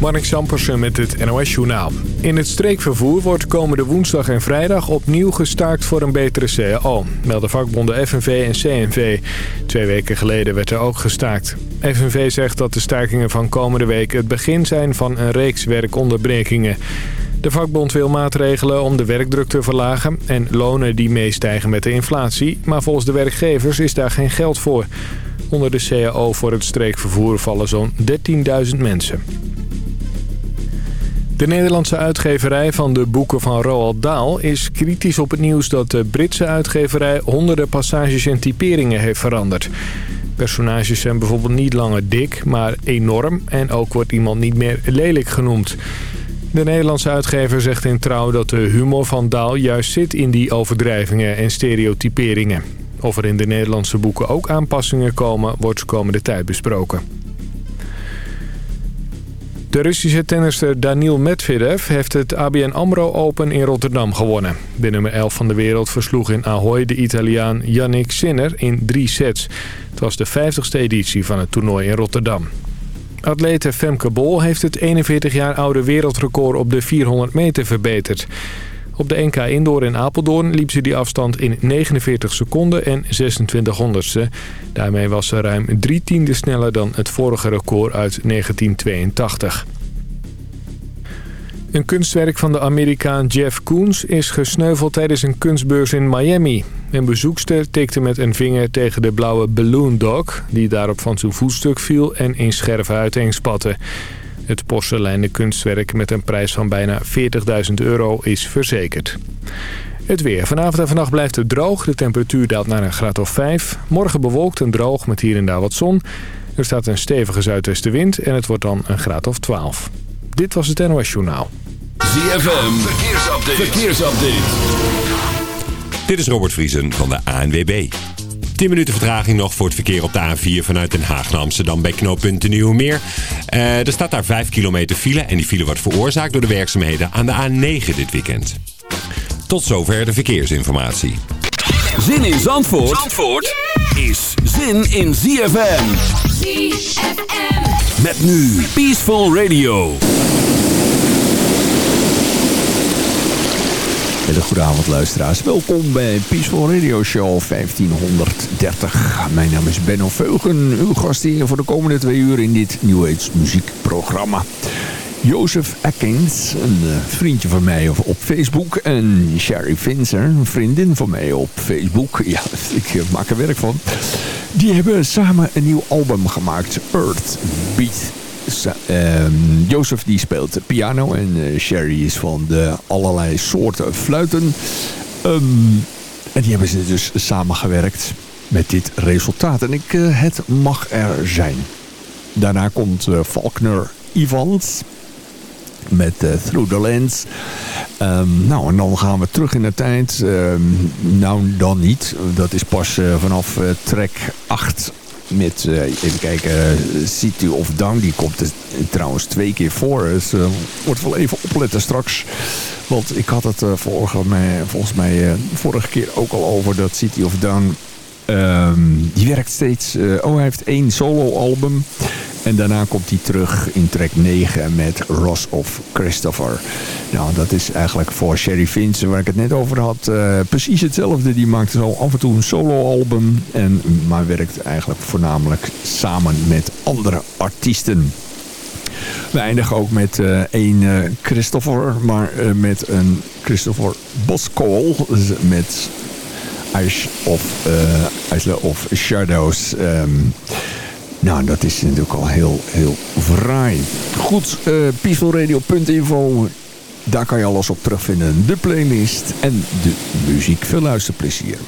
Marnik Sampersen met het NOS Journaal. In het streekvervoer wordt komende woensdag en vrijdag opnieuw gestaakt voor een betere CAO. Melden vakbonden FNV en CNV. Twee weken geleden werd er ook gestaakt. FNV zegt dat de stakingen van komende week het begin zijn van een reeks werkonderbrekingen. De vakbond wil maatregelen om de werkdruk te verlagen en lonen die meestijgen met de inflatie. Maar volgens de werkgevers is daar geen geld voor. Onder de CAO voor het streekvervoer vallen zo'n 13.000 mensen. De Nederlandse uitgeverij van de boeken van Roald Dahl is kritisch op het nieuws dat de Britse uitgeverij honderden passages en typeringen heeft veranderd. Personages zijn bijvoorbeeld niet langer dik, maar enorm en ook wordt iemand niet meer lelijk genoemd. De Nederlandse uitgever zegt in Trouw dat de humor van Daal juist zit in die overdrijvingen en stereotyperingen. Of er in de Nederlandse boeken ook aanpassingen komen, wordt komende tijd besproken. De Russische tennister Daniil Medvedev heeft het ABN AMRO Open in Rotterdam gewonnen. De nummer 11 van de wereld versloeg in Ahoy de Italiaan Yannick Sinner in drie sets. Het was de 50ste editie van het toernooi in Rotterdam. Atlete Femke Bol heeft het 41 jaar oude wereldrecord op de 400 meter verbeterd. Op de NK Indoor in Apeldoorn liep ze die afstand in 49 seconden en 26 honderdste. Daarmee was ze ruim drie tiende sneller dan het vorige record uit 1982. Een kunstwerk van de Amerikaan Jeff Koons is gesneuveld tijdens een kunstbeurs in Miami. Een bezoekster tikte met een vinger tegen de blauwe Balloon Dog... die daarop van zijn voetstuk viel en in scherven uiteenspatte. Het porseleinen kunstwerk met een prijs van bijna 40.000 euro is verzekerd. Het weer. Vanavond en vannacht blijft het droog. De temperatuur daalt naar een graad of 5. Morgen bewolkt en droog met hier en daar wat zon. Er staat een stevige zuidwestenwind en het wordt dan een graad of 12. Dit was het NOS Journaal. ZFM. Verkeersupdate. Verkeersupdate. Dit is Robert Vriesen van de ANWB. 10 minuten vertraging nog voor het verkeer op de A4 vanuit Den Haag naar Amsterdam bij knooppunt de Nieuwe Meer. Uh, er staat daar 5 kilometer file en die file wordt veroorzaakt door de werkzaamheden aan de A9 dit weekend. Tot zover de verkeersinformatie. Zin in Zandvoort, Zandvoort is zin in ZFM. ZFM. Met nu Peaceful Radio. Hele goede avond luisteraars. Welkom bij Peaceful Radio Show 1530. Mijn naam is Benno Veugen, uw gast hier voor de komende twee uur in dit New Age muziekprogramma. Jozef Atkins, een eh, vriendje van mij op Facebook. En Sherry Finzer, een vriendin van mij op Facebook. Ja, ik eh, maak er werk van. Die hebben samen een nieuw album gemaakt. Earth Beat Jozef die speelt piano en uh, Sherry is van de allerlei soorten fluiten. Um, en die hebben ze dus samengewerkt met dit resultaat. En ik, uh, het mag er zijn. Daarna komt uh, Faulkner Evans met Through the Lens. Um, nou, en dan gaan we terug in de tijd. Nou, dan niet. Dat is pas vanaf track 8 met, uh, even kijken, uh, City of Down. Die komt er trouwens twee keer voor. Dus uh, wordt wel even opletten straks. Want ik had het vorige, volgens mij vorige keer ook al over dat City of Down... Um, die werkt steeds... oh, hij heeft één solo-album. En daarna komt hij terug in track 9 met Ross of Christopher. Nou, dat is eigenlijk voor Sherry Finch, waar ik het net over had, uh, precies hetzelfde. Die maakt zo af en toe een soloalbum, en maar werkt eigenlijk voornamelijk samen met andere artiesten. We eindigen ook met uh, één uh, Christopher, maar met een Christopher Boskool. Met Ice of, Ice of Shadows. Um, nou, dat is natuurlijk al heel, heel fraai. Goed, uh, peacefulradio.info. Daar kan je alles op terugvinden. De playlist en de muziek. Veel luisterplezier.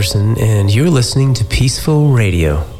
Anderson, and you're listening to Peaceful Radio.